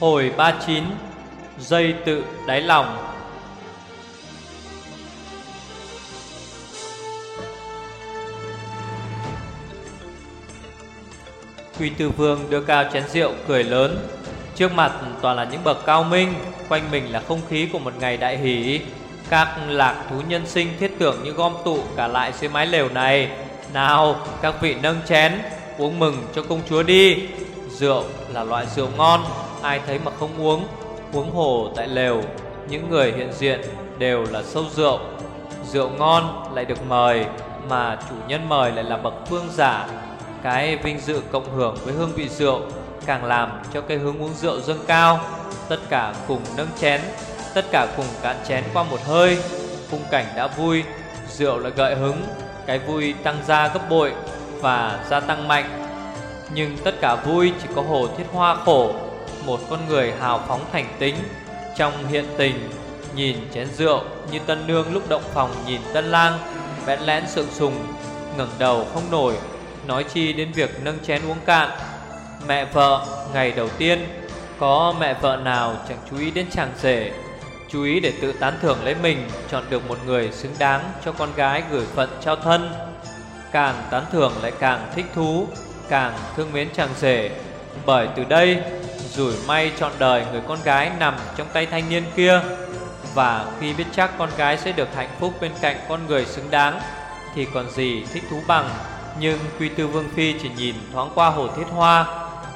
Hồi 39 Dây tự đáy lòng. Quy Tư Vương đưa cao chén rượu, cười lớn. Trước mặt toàn là những bậc cao minh, Quanh mình là không khí của một ngày đại hỷ. Các lạc thú nhân sinh thiết tưởng như gom tụ cả lại dưới mái lều này. Nào, các vị nâng chén, Uống mừng cho công chúa đi. Rượu là loại rượu ngon. Ai thấy mà không uống Uống hồ tại lều, Những người hiện diện đều là sâu rượu. Rượu ngon lại được mời, Mà chủ nhân mời lại là bậc phương giả. Cái vinh dự cộng hưởng với hương vị rượu Càng làm cho cái hướng uống rượu dâng cao. Tất cả cùng nâng chén, Tất cả cùng cạn chén qua một hơi, Khung cảnh đã vui, Rượu lại gợi hứng, Cái vui tăng ra gấp bội Và gia tăng mạnh. Nhưng tất cả vui chỉ có hồ thiết hoa khổ. Một con người hào phóng thành tính, Trong hiện tình, Nhìn chén rượu như tân nương lúc động phòng nhìn tân lang, Bẽn lẽn sượng sùng, ngẩng đầu không nổi, Nói chi đến việc nâng chén uống cạn. Mẹ vợ, ngày đầu tiên, Có mẹ vợ nào chẳng chú ý đến chàng rể, Chú ý để tự tán thưởng lấy mình, Chọn được một người xứng đáng cho con gái gửi phận trao thân. Càng tán thưởng lại càng thích thú, Càng thương mến chàng rể. Bởi từ đây Rủi may chọn đời người con gái nằm trong tay thanh niên kia. Và khi biết chắc con gái sẽ được hạnh phúc bên cạnh con người xứng đáng, Thì còn gì thích thú bằng. Nhưng Quy Tư Vương Phi chỉ nhìn thoáng qua hồ thiết hoa,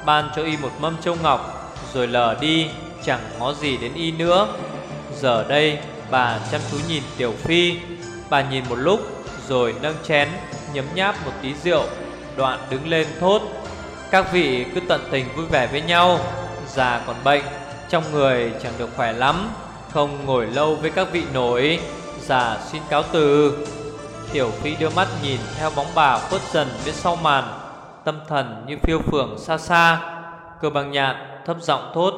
Ban cho y một mâm châu ngọc, Rồi lờ đi, chẳng ngó gì đến y nữa. Giờ đây, bà chăm chú nhìn Tiểu Phi. Bà nhìn một lúc, rồi nâng chén, Nhấm nháp một tí rượu, Đoạn đứng lên thốt, Các vị cứ tận tình vui vẻ với nhau. Già còn bệnh, Trong người chẳng được khỏe lắm, Không ngồi lâu với các vị nổi. Già xin cáo từ. Tiểu Phi đưa mắt nhìn theo bóng bà khuất dần phía sau màn, Tâm thần như phiêu phường xa xa. Cơ bằng nhạn thấp giọng thốt,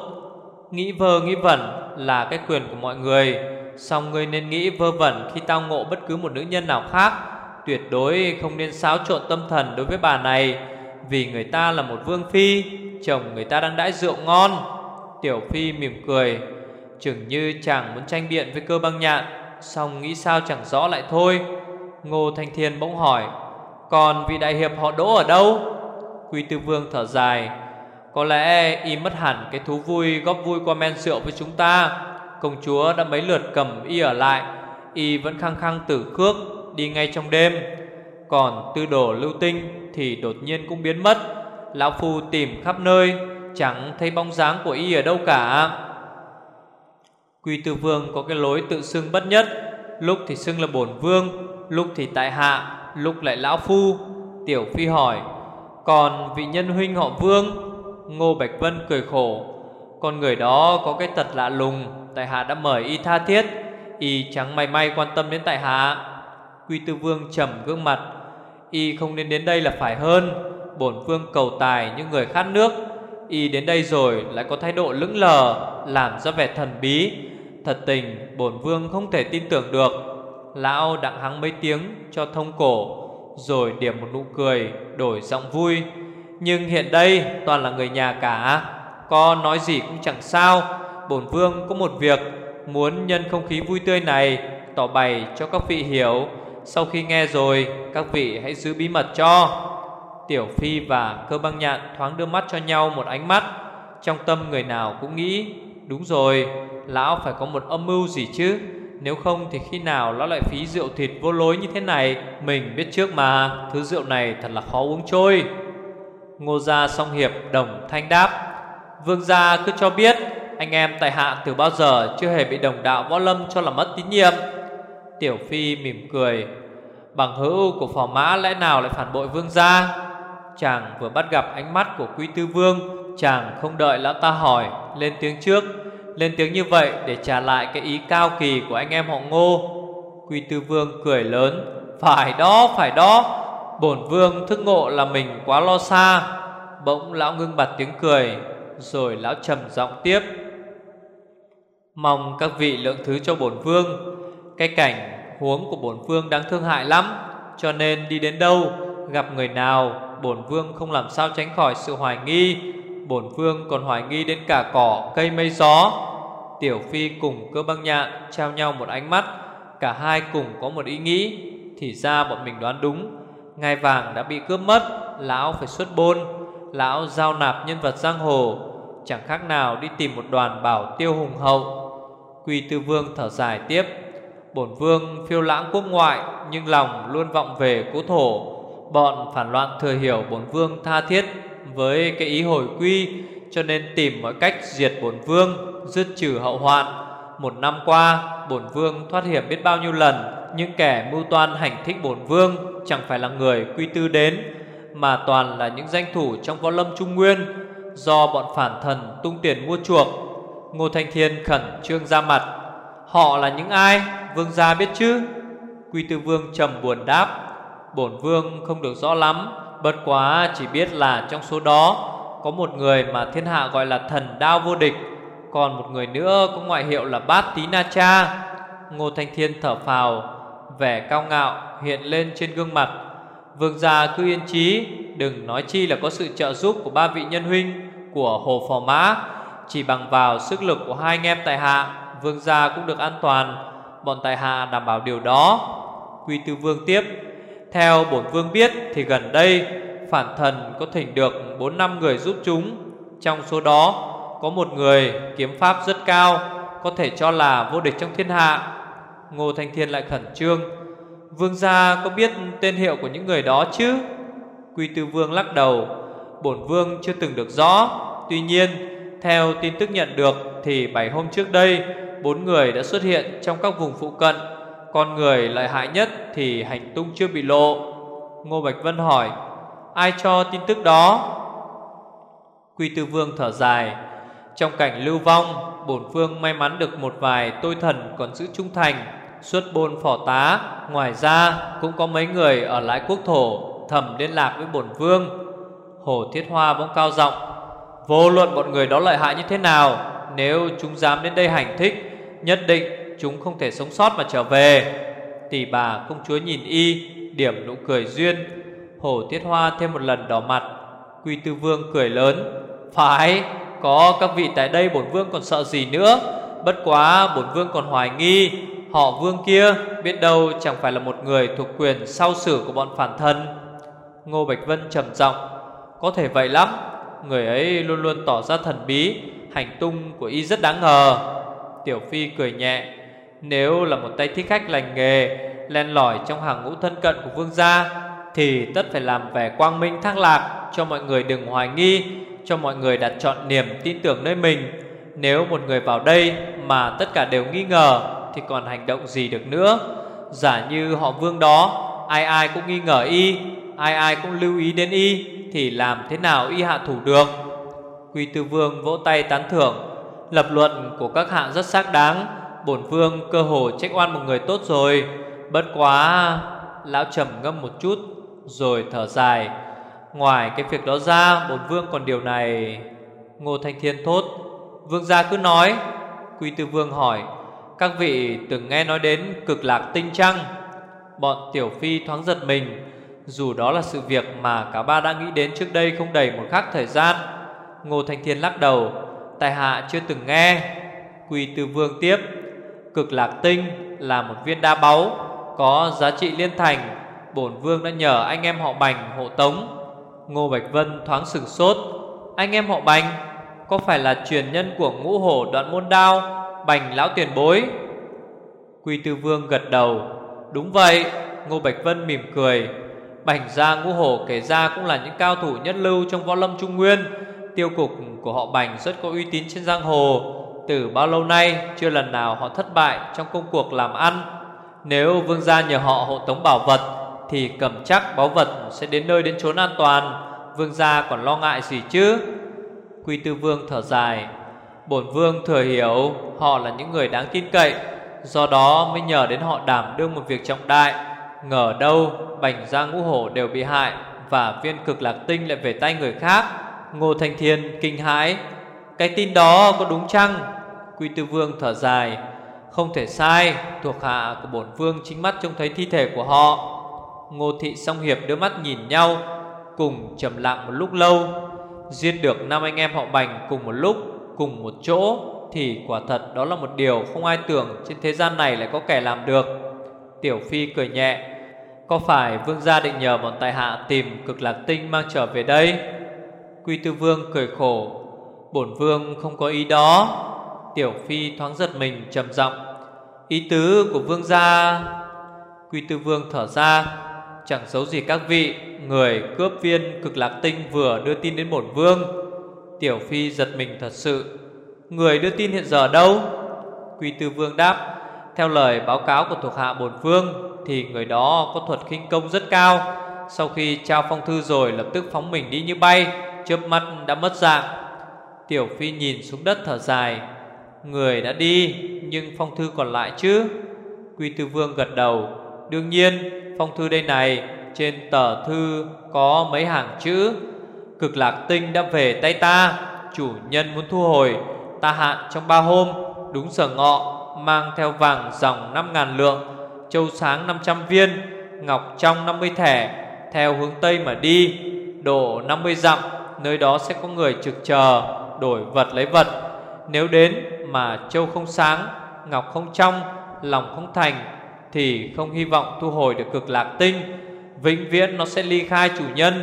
Nghĩ vơ, nghĩ vẩn là cái quyền của mọi người. Xong ngươi nên nghĩ vơ vẩn khi tao ngộ bất cứ một nữ nhân nào khác? Tuyệt đối không nên xáo trộn tâm thần đối với bà này, Vì người ta là một vương phi. Chồng người ta đang đãi rượu ngon. Tiểu phi mỉm cười, Chừng như chàng muốn tranh biện với cơ băng nhạn Xong nghĩ sao chẳng rõ lại thôi. Ngô Thanh Thiên bỗng hỏi, Còn vị đại hiệp họ đỗ ở đâu? Quy Tư Vương thở dài, Có lẽ y mất hẳn cái thú vui góp vui qua men rượu với chúng ta. Công chúa đã mấy lượt cầm y ở lại, Y vẫn khăng khăng tử khước, Đi ngay trong đêm. Còn tư đồ lưu tinh Thì đột nhiên cũng biến mất. Lão Phu tìm khắp nơi, Chẳng thấy bóng dáng của y ở đâu cả. Quy Tư Vương có cái lối tự xưng bất nhất, Lúc thì xưng là bổn vương, Lúc thì tại hạ, Lúc lại lão phu. Tiểu Phi hỏi, Còn vị nhân huynh họ Vương? Ngô Bạch Vân cười khổ, Con người đó có cái tật lạ lùng, Tại hạ đã mời y tha thiết, Y chẳng may may quan tâm đến tại hạ. Quy Tư Vương trầm gương mặt, Y không nên đến đây là phải hơn. Bổn Vương cầu tài như người khát nước. Y đến đây rồi lại có thái độ lững lờ, Làm ra vẻ thần bí. Thật tình, bổn Vương không thể tin tưởng được. Lão đặng hắng mấy tiếng cho thông cổ, Rồi điểm một nụ cười Đổi giọng vui. Nhưng hiện đây toàn là người nhà cả Con nói gì cũng chẳng sao. Bổn vương có một việc, Muốn nhân không khí vui tươi này Tỏ bày cho các vị hiểu. Sau khi nghe rồi, Các vị hãy giữ bí mật cho. Tiểu Phi và cơ băng nhạn thoáng đưa mắt cho nhau một ánh mắt. Trong tâm người nào cũng nghĩ, Đúng rồi, Lão phải có một âm mưu gì chứ? Nếu không thì khi nào lão lại phí rượu thịt vô lối như thế này? Mình biết trước mà, Thứ rượu này thật là khó uống trôi. Ngô gia song hiệp đồng thanh đáp, Vương gia cứ cho biết, Anh em tại hạ từ bao giờ Chưa hề bị đồng đạo võ lâm cho là mất tín nhiệm. Tiểu Phi mỉm cười, Bằng hữu của phò mã lẽ nào lại phản bội vương gia? Chàng vừa bắt gặp ánh mắt của quý tư vương Chàng không đợi lão ta hỏi Lên tiếng trước lên tiếng như vậy để trả lại cái ý cao kỳ của anh em họ Ngô. Quý Tư Vương cười lớn, "Phải đó, phải đó. Bổn vương thức ngộ là mình quá lo xa." Bỗng lão ngưng bặt tiếng cười, rồi lão trầm giọng tiếp, "Mong các vị lượng thứ cho bổn vương, cái cảnh huống của bổn vương đáng thương hại lắm, cho nên đi đến đâu gặp người nào, bổn vương không làm sao tránh khỏi sự hoài nghi." Bổn vương còn hoài nghi đến cả cỏ, cây mây gió. Tiểu Phi cùng cơ băng nhạn Trao nhau một ánh mắt. Cả hai cùng có một ý nghĩ, Thì ra bọn mình đoán đúng. Ngai vàng đã bị cướp mất, Lão phải xuất bôn. Lão giao nạp nhân vật giang hồ, Chẳng khác nào đi tìm một đoàn bảo tiêu hùng hậu. Quy tư vương thở dài tiếp. Bổn vương phiêu lãng quốc ngoại, Nhưng lòng luôn vọng về cố thổ. Bọn phản loạn thừa hiểu bổn vương tha thiết Với cái ý hồi quy, Cho nên tìm mọi cách diệt bổn vương, Dứt trừ hậu hoạn. Một năm qua, bổn vương thoát hiểm biết bao nhiêu lần, Những kẻ mưu toan hành thích bổn vương Chẳng phải là người quy tư đến, Mà toàn là những danh thủ trong võ lâm trung nguyên, Do bọn phản thần tung tiền mua chuộc. Ngô Thanh Thiên khẩn trương ra mặt, Họ là những ai? Vương gia biết chứ? Quy tư vương trầm buồn đáp Bổn vương không được rõ lắm, Bất quá chỉ biết là trong số đó Có một người mà thiên hạ gọi là thần đao vô địch, Còn một người nữa có ngoại hiệu là Bát Tí Na Cha. Ngô Thanh Thiên thở phào, Vẻ cao ngạo hiện lên trên gương mặt. Vương gia cứ yên trí Đừng nói chi là có sự trợ giúp của ba vị nhân huynh Của Hồ Phò Mã. Chỉ bằng vào sức lực của hai anh em tại hạ, Vương gia cũng được an toàn. Bọn tại hạ đảm bảo điều đó. Quy tư vương tiếp theo bổn vương biết thì gần đây, Phản thần có thỉnh được 4 năm người giúp chúng. Trong số đó, Có một người kiếm pháp rất cao, Có thể cho là vô địch trong thiên hạ. Ngô Thanh Thiên lại khẩn trương. Vương gia có biết tên hiệu của những người đó chứ? Quy tư vương lắc đầu. Bổn vương chưa từng được rõ. Tuy nhiên, theo tin tức nhận được Thì 7 hôm trước đây, Bốn người đã xuất hiện trong các vùng phụ cận. Con người lợi hại nhất Thì hành tung chưa bị lộ. Ngô Bạch Vân hỏi, Ai cho tin tức đó? Quy tư vương thở dài, Trong cảnh lưu vong, Bổn vương may mắn được một vài tôi thần còn giữ trung thành, Xuất bôn phỏ tá, Ngoài ra cũng có mấy người ở lại quốc thổ Thầm liên lạc với bổn vương. Hồ Thiết Hoa bỗng cao giọng, Vô luận bọn người đó lợi hại như thế nào, Nếu chúng dám đến đây hành thích, Nhất định chúng không thể sống sót mà trở về. Tỷ bà công chúa nhìn y, Điểm nụ cười duyên. Hổ tiết Hoa thêm một lần đỏ mặt. Quy Tư Vương cười lớn. Phải, Có các vị tại đây bổn vương còn sợ gì nữa? Bất quá bổn vương còn hoài nghi. Họ vương kia Biết đâu chẳng phải là một người thuộc quyền Sau sử của bọn phản thân Ngô Bạch Vân trầm giọng. Có thể vậy lắm. Người ấy luôn luôn tỏ ra thần bí. Hành tung của y rất đáng ngờ. Tiểu Phi cười nhẹ. Nếu là một tay thích khách lành nghề, Len lỏi trong hàng ngũ thân cận của vương gia, Thì tất phải làm vẻ quang minh thác lạc Cho mọi người đừng hoài nghi, Cho mọi người đặt chọn niềm tin tưởng nơi mình. Nếu một người vào đây Mà tất cả đều nghi ngờ, Thì còn hành động gì được nữa? Giả như họ vương đó, Ai ai cũng nghi ngờ y, Ai ai cũng lưu ý đến y, Thì làm thế nào y hạ thủ được? Quy tư vương vỗ tay tán thưởng. Lập luận của các hạng rất xác đáng Bổn vương cơ hồ trách oan một người tốt rồi. Bất quá, Lão trầm ngâm một chút, Rồi thở dài. Ngoài cái việc đó ra, Bổn vương còn điều này. Ngô Thanh Thiên thốt, Vương gia cứ nói. Quy tư vương hỏi, Các vị từng nghe nói đến cực lạc tinh trăng Bọn tiểu phi thoáng giật mình, Dù đó là sự việc mà cả ba đã nghĩ đến trước đây không đầy một khắc thời gian. Ngô Thanh Thiên lắc đầu Tài hạ chưa từng nghe. Quy Tư Vương tiếp Cực lạc tinh là một viên đa báu Có giá trị liên thành. Bổn Vương đã nhờ anh em họ Bành hộ tống. Ngô Bạch Vân thoáng sừng sốt. Anh em họ Bành, Có phải là truyền nhân của ngũ hổ đoạn môn đao, Bành lão tiền bối? Quy Tư Vương gật đầu. Đúng vậy, Ngô Bạch Vân mỉm cười. Bành gia ngũ hổ kể ra cũng là những cao thủ nhất lưu trong võ lâm trung nguyên. Tiêu cục của họ Bành rất có uy tín trên giang hồ. Từ bao lâu nay, chưa lần nào họ thất bại trong công cuộc làm ăn. Nếu vương gia nhờ họ hộ tống bảo vật, Thì cầm chắc báu vật sẽ đến nơi đến chốn an toàn. Vương gia còn lo ngại gì chứ? Quy tư vương thở dài. Bổn vương thừa hiểu, họ là những người đáng tin cậy, Do đó mới nhờ đến họ đảm đương một việc trọng đại. Ngờ đâu, Bành gia ngũ hổ đều bị hại, Và viên cực lạc tinh lại về tay người khác. Ngô Thanh Thiên kinh hãi. Cái tin đó có đúng chăng? Quy Tư Vương thở dài. Không thể sai, Thuộc hạ của bổn vương chính mắt trông thấy thi thể của họ. Ngô Thị song hiệp đưa mắt nhìn nhau, Cùng trầm lặng một lúc lâu. Duyên được năm anh em họ Bành cùng một lúc, Cùng một chỗ, Thì quả thật đó là một điều không ai tưởng Trên thế gian này lại có kẻ làm được. Tiểu Phi cười nhẹ, Có phải vương gia định nhờ bọn tài hạ Tìm cực lạc tinh mang trở về đây? Quy tư vương cười khổ, Bổn vương không có ý đó. Tiểu Phi thoáng giật mình, trầm giọng. Ý tứ của vương gia? Quy tư vương thở ra, Chẳng xấu gì các vị, Người cướp viên cực lạc tinh vừa đưa tin đến bổn vương. Tiểu Phi giật mình thật sự. Người đưa tin hiện giờ đâu? Quy tư vương đáp, Theo lời báo cáo của thuộc hạ bổn vương, Thì người đó có thuật khinh công rất cao. Sau khi trao phong thư rồi Lập tức phóng mình đi như bay, Chớp mắt đã mất dạng. Tiểu Phi nhìn xuống đất thở dài. Người đã đi, Nhưng phong thư còn lại chứ? Quy tư vương gật đầu. Đương nhiên, phong thư đây này, Trên tờ thư có mấy hàng chữ. Cực lạc tinh đã về tay ta. Chủ nhân muốn thu hồi, Ta hạn trong ba hôm. Đúng giờ ngọ, Mang theo vàng dòng 5.000 lượng, Châu sáng 500 viên, Ngọc trong 50 thẻ, Theo hướng Tây mà đi. Đổ 50 dặm, Nơi đó sẽ có người trực chờ, Đổi vật lấy vật. Nếu đến mà châu không sáng, Ngọc không trong, Lòng không thành, Thì không hy vọng thu hồi được cực lạc tinh. Vĩnh viễn nó sẽ ly khai chủ nhân.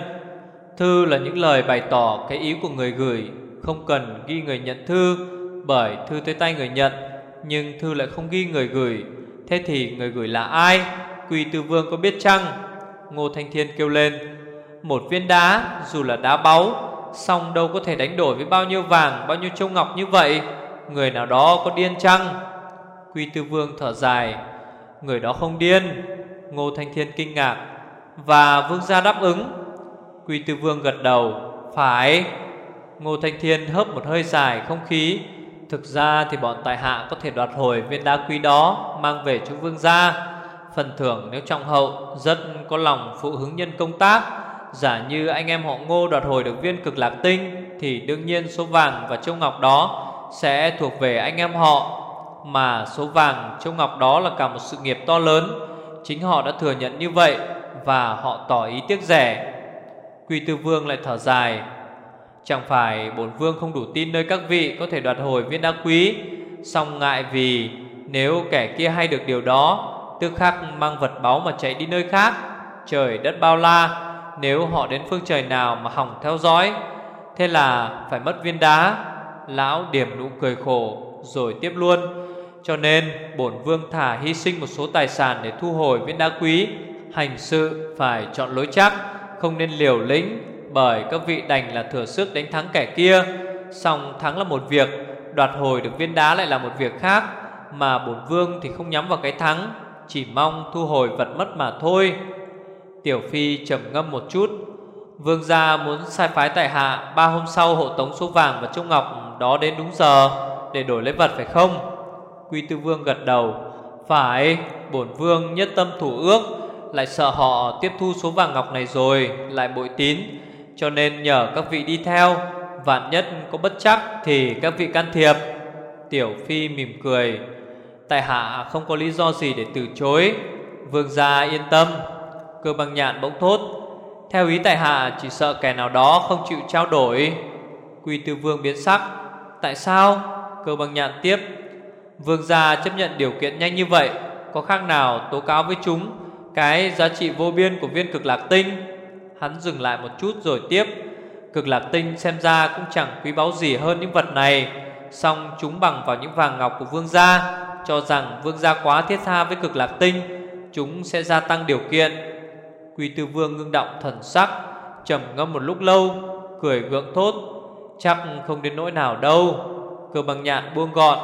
Thư là những lời bày tỏ cái ý của người gửi, Không cần ghi người nhận thư, Bởi thư tới tay người nhận, Nhưng thư lại không ghi người gửi. Thế thì người gửi là ai? Quỳ tư vương có biết chăng? Ngô Thanh Thiên kêu lên, Một viên đá dù là đá báu Xong đâu có thể đánh đổi với bao nhiêu vàng, Bao nhiêu châu ngọc như vậy? Người nào đó có điên chăng? Quy tư vương thở dài. Người đó không điên. Ngô Thanh Thiên kinh ngạc. Và vương gia đáp ứng. Quy tư vương gật đầu. Phải. Ngô Thanh Thiên hớp một hơi dài không khí. Thực ra thì bọn tài hạ có thể đoạt hồi viên đá quý đó, Mang về cho vương gia. Phần thưởng nếu trọng hậu Rất có lòng phụ hứng nhân công tác. Giả như anh em họ ngô đoạt hồi được viên cực lạc tinh, Thì đương nhiên số vàng và châu ngọc đó Sẽ thuộc về anh em họ. Mà số vàng, châu ngọc đó là cả một sự nghiệp to lớn. Chính họ đã thừa nhận như vậy Và họ tỏ ý tiếc rẻ. Quy tư vương lại thở dài. Chẳng phải bổn vương không đủ tin nơi các vị Có thể đoạt hồi viên đá quý. Song ngại vì Nếu kẻ kia hay được điều đó, Tức khắc mang vật báu mà chạy đi nơi khác, Trời đất bao la nếu họ đến phương trời nào mà hỏng theo dõi, Thế là phải mất viên đá, Lão điểm nụ cười khổ Rồi tiếp luôn. Cho nên, bổn vương thả hy sinh một số tài sản Để thu hồi viên đá quý, Hành sự phải chọn lối chắc, Không nên liều lĩnh Bởi các vị đành là thừa sức đánh thắng kẻ kia. Xong thắng là một việc, Đoạt hồi được viên đá lại là một việc khác, Mà bổn vương thì không nhắm vào cái thắng, Chỉ mong thu hồi vật mất mà thôi. Tiểu Phi trầm ngâm một chút. Vương gia muốn sai phái tại hạ, Ba hôm sau hộ tống số vàng và trung ngọc Đó đến đúng giờ, Để đổi lấy vật phải không? Quy tư vương gật đầu. Phải, bổn vương nhất tâm thủ ước, Lại sợ họ tiếp thu số vàng ngọc này rồi, Lại bội tín. Cho nên nhờ các vị đi theo, Vạn nhất có bất chắc Thì các vị can thiệp. Tiểu Phi mỉm cười. Tại hạ không có lý do gì để từ chối. Vương gia yên tâm. Cơ bằng nhạn bỗng thốt. Theo ý tại hạ, chỉ sợ kẻ nào đó không chịu trao đổi. Quy tư vương biến sắc. Tại sao? Cơ bằng nhạn tiếp. Vương gia chấp nhận điều kiện nhanh như vậy. Có khác nào tố cáo với chúng? Cái giá trị vô biên của viên cực lạc tinh. Hắn dừng lại một chút rồi tiếp. Cực lạc tinh xem ra cũng chẳng quý báu gì hơn những vật này. Xong chúng bằng vào những vàng ngọc của vương gia, Cho rằng vương gia quá thiết tha với cực lạc tinh, Chúng sẽ gia tăng điều kiện. Quy Tư Vương ngưng động thần sắc, trầm ngâm một lúc lâu, Cười gượng thốt, Chắc không đến nỗi nào đâu, Cơ bằng nhạn buông gọn.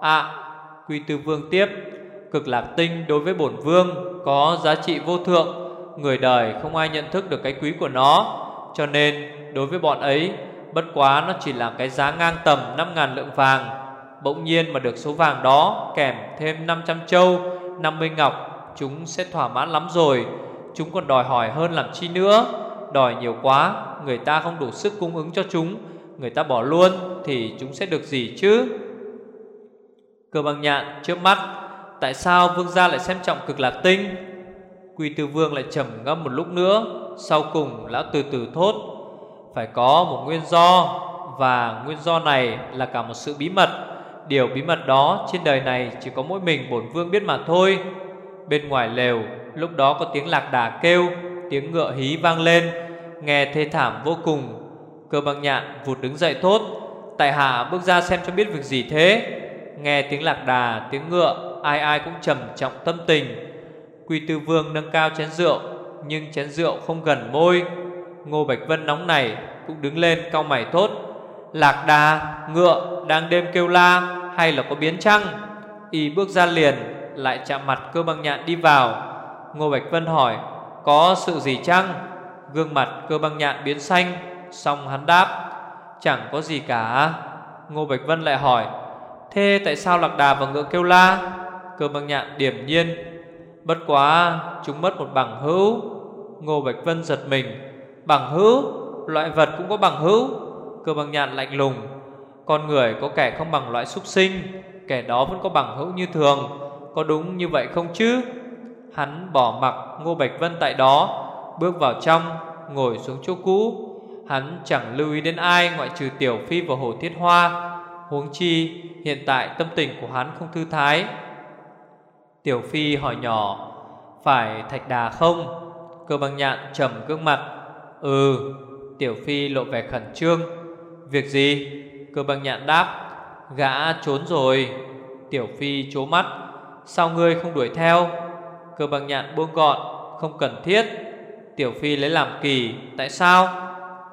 À Quy Tư Vương tiếp, Cực lạc tinh đối với bổn vương Có giá trị vô thượng, Người đời không ai nhận thức được cái quý của nó, Cho nên đối với bọn ấy, Bất quá nó chỉ là cái giá ngang tầm 5000 lượng vàng, Bỗng nhiên mà được số vàng đó Kèm thêm 500 châu 50 ngọc, Chúng sẽ thỏa mãn lắm rồi Chúng còn đòi hỏi hơn làm chi nữa. Đòi nhiều quá, Người ta không đủ sức cung ứng cho chúng. Người ta bỏ luôn Thì chúng sẽ được gì chứ? Cơ bằng nhạn, trước mắt, Tại sao vương gia lại xem trọng cực lạc tinh? Quy tư vương lại trầm ngâm một lúc nữa, Sau cùng lão từ từ thốt, Phải có một nguyên do, Và nguyên do này là cả một sự bí mật. Điều bí mật đó trên đời này Chỉ có mỗi mình bổn vương biết mà thôi. Bên ngoài lều. Lúc đó có tiếng lạc đà kêu Tiếng ngựa hí vang lên. Nghe thê thảm vô cùng. Cơ băng nhạn vụt đứng dậy thốt Tại hạ bước ra xem cho biết việc gì thế? Nghe tiếng lạc đà, tiếng ngựa Ai ai cũng trầm trọng tâm tình. Quy tư vương nâng cao chén rượu Nhưng chén rượu không gần môi. Ngô Bạch Vân nóng này Cũng đứng lên cau mày thốt Lạc đà, ngựa đang đêm kêu la Hay là có biến chăng? Y bước ra liền lại chạm mặt cơ băng nhạn đi vào. Ngô Bạch Vân hỏi, Có sự gì chăng? Gương mặt cơ băng nhạn biến xanh Xong hắn đáp, Chẳng có gì cả. Ngô Bạch Vân lại hỏi, Thế tại sao lạc đà và ngựa kêu la? Cơ băng nhạn điểm nhiên, Bất quá chúng mất một bằng hữu. Ngô Bạch Vân giật mình, Bằng hữu? Loại vật cũng có bằng hữu. Cơ băng nhạn lạnh lùng, Con người có kẻ không bằng loại súc sinh, Kẻ đó vẫn có bằng hữu như thường. Có đúng như vậy không chứ? Hắn bỏ mặc Ngô Bạch Vân tại đó, Bước vào trong, Ngồi xuống chỗ cũ. Hắn chẳng lưu ý đến ai ngoại trừ Tiểu Phi và Hồ Thiết Hoa. Huống chi, hiện tại tâm tình của hắn không thư thái. Tiểu Phi hỏi nhỏ, Phải thạch đà không? Cơ bằng nhạn trầm gương mặt Ừ. Tiểu Phi lộ vẻ khẩn trương, Việc gì? Cơ bằng nhạn đáp, Gã trốn rồi. Tiểu Phi chố mắt Sao ngươi không đuổi theo? Cơ bằng nhạn buông gọn, Không cần thiết. Tiểu Phi lấy làm kỳ, Tại sao?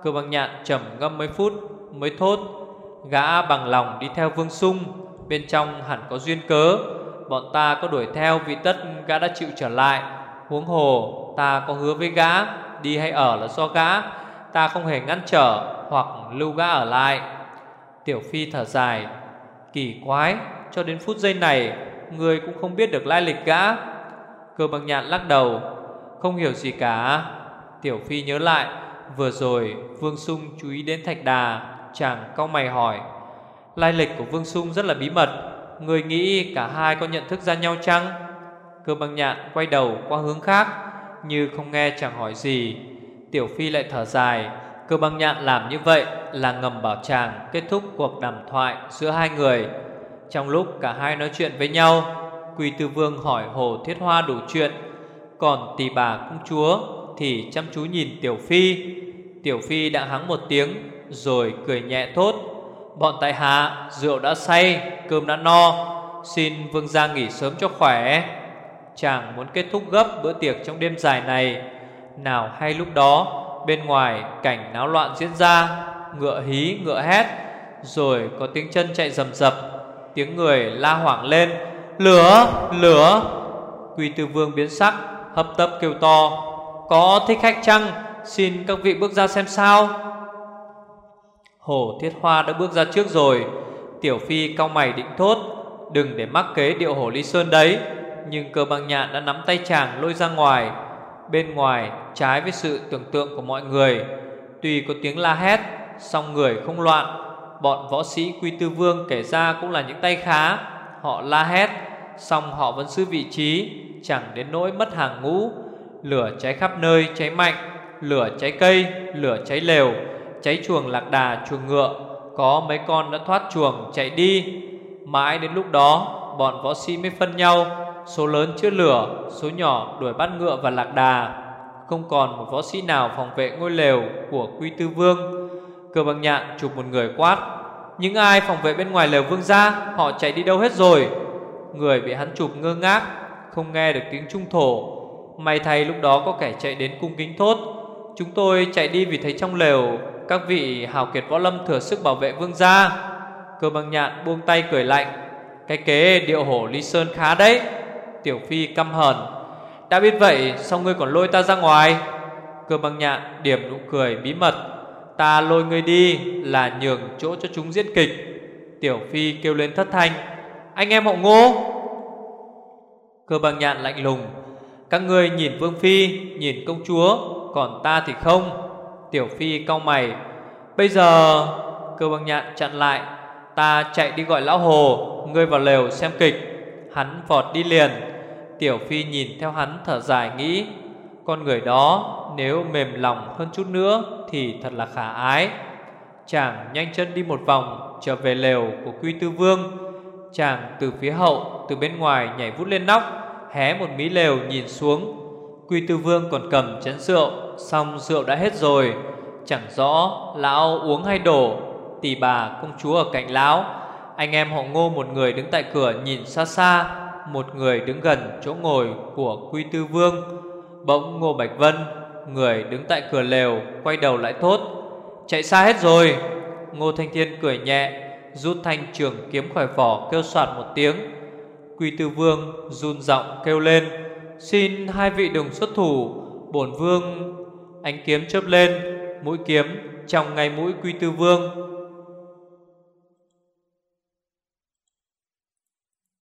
Cơ bằng nhạn trầm ngâm mấy phút Mới thốt, Gã bằng lòng đi theo Vương Sung, Bên trong hẳn có duyên cớ. Bọn ta có đuổi theo vì tất gã đã chịu trở lại. Huống hồ, ta có hứa với gã, Đi hay ở là do gã. Ta không hề ngăn trở Hoặc lưu gã ở lại. Tiểu Phi thở dài, Kỳ quái, Cho đến phút giây này Người cũng không biết được lai lịch gã. Cơ bằng nhạn lắc đầu, Không hiểu gì cả. Tiểu Phi nhớ lại, Vừa rồi Vương Sung chú ý đến Thạch Đà, Chàng cau mày hỏi, Lai lịch của Vương Sung rất là bí mật, Người nghĩ cả hai có nhận thức ra nhau chăng? Cơ băng nhạn quay đầu qua hướng khác, Như không nghe chàng hỏi gì. Tiểu Phi lại thở dài, Cơ băng nhạn làm như vậy là ngầm bảo chàng kết thúc cuộc đàm thoại giữa hai người. Trong lúc cả hai nói chuyện với nhau, Quỳ Tư Vương hỏi Hồ Thiết Hoa đủ chuyện. Còn tỷ bà công chúa thì chăm chú nhìn Tiểu Phi. Tiểu Phi đã hắng một tiếng, Rồi cười nhẹ thốt. Bọn tại hạ, rượu đã say, Cơm đã no, Xin vương gia nghỉ sớm cho khỏe. Chàng muốn kết thúc gấp bữa tiệc trong đêm dài này. Nào hay lúc đó, Bên ngoài cảnh náo loạn diễn ra, Ngựa hí, ngựa hét, Rồi có tiếng chân chạy rầm rập. Tiếng người la hoảng lên, Lửa lửa! Quy tư vương biến sắc, Hấp tấp kêu to, Có thích khách chăng? Xin các vị bước ra xem sao. Hổ Thiết Hoa đã bước ra trước rồi. Tiểu Phi cau mày định thốt, Đừng để mắc kế điệu hổ Ly Sơn đấy. Nhưng cơ băng nhạn đã nắm tay chàng lôi ra ngoài. Bên ngoài, trái với sự tưởng tượng của mọi người, Tuy có tiếng la hét, song người không loạn Bọn võ sĩ Quy Tư Vương kể ra cũng là những tay khá. Họ la hét song họ vẫn giữ vị trí Chẳng đến nỗi mất hàng ngũ. Lửa cháy khắp nơi cháy mạnh Lửa cháy cây, lửa cháy lều Cháy chuồng lạc đà, chuồng ngựa. Có mấy con đã thoát chuồng chạy đi. Mãi đến lúc đó Bọn võ sĩ mới phân nhau Số lớn chữa lửa Số nhỏ đuổi bắt ngựa và lạc đà. Không còn một võ sĩ nào phòng vệ ngôi lều Của Quy Tư Vương. Cơ bằng nhạn chụp một người quát những ai phòng vệ bên ngoài lều vương gia, Họ chạy đi đâu hết rồi? Người bị hắn chụp ngơ ngác Không nghe được tiếng trung thổ. May thay lúc đó có kẻ chạy đến cung kính thốt. Chúng tôi chạy đi vì thấy trong lều Các vị hào kiệt võ lâm thừa sức bảo vệ vương gia. Cơ băng nhạn buông tay cười lạnh. Cái kế điệu hổ ly sơn khá đấy. Tiểu Phi căm hờn. Đã biết vậy sao ngươi còn lôi ta ra ngoài? Cơ băng nhạn điểm nụ cười bí mật. Ta lôi ngươi đi là nhường chỗ cho chúng diễn kịch. Tiểu Phi kêu lên thất thanh. Anh em họ ngô. Cơ băng nhạn lạnh lùng. Các ngươi nhìn Vương Phi, Nhìn công chúa, Còn ta thì không. Tiểu Phi cau mày. Bây giờ, Cơ băng nhạn chặn lại. Ta chạy đi gọi lão hồ, Ngươi vào lều xem kịch. Hắn vọt đi liền. Tiểu Phi nhìn theo hắn thở dài nghĩ. Con người đó nếu mềm lòng hơn chút nữa thì thật là khả ái. Chàng nhanh chân đi một vòng Trở về lều của Quy Tư Vương. Chàng từ phía hậu, Từ bên ngoài nhảy vút lên nóc, Hé một mí lều nhìn xuống. Quy Tư Vương còn cầm chén rượu, Xong rượu đã hết rồi. Chẳng rõ lão uống hay đổ Tỷ bà công chúa ở cạnh lão. Anh em họ ngô một người đứng tại cửa nhìn xa xa, Một người đứng gần chỗ ngồi của Quy Tư Vương. Bỗng Ngô Bạch Vân Người đứng tại cửa lều, Quay đầu lại thốt, Chạy xa hết rồi. Ngô Thanh Thiên cười nhẹ, Rút thanh trường kiếm khỏi vỏ kêu soạt một tiếng. Quy Tư Vương run giọng kêu lên, Xin hai vị đừng xuất thủ, Bổn Vương. Ánh kiếm chớp lên, Mũi kiếm trong ngay mũi Quy Tư Vương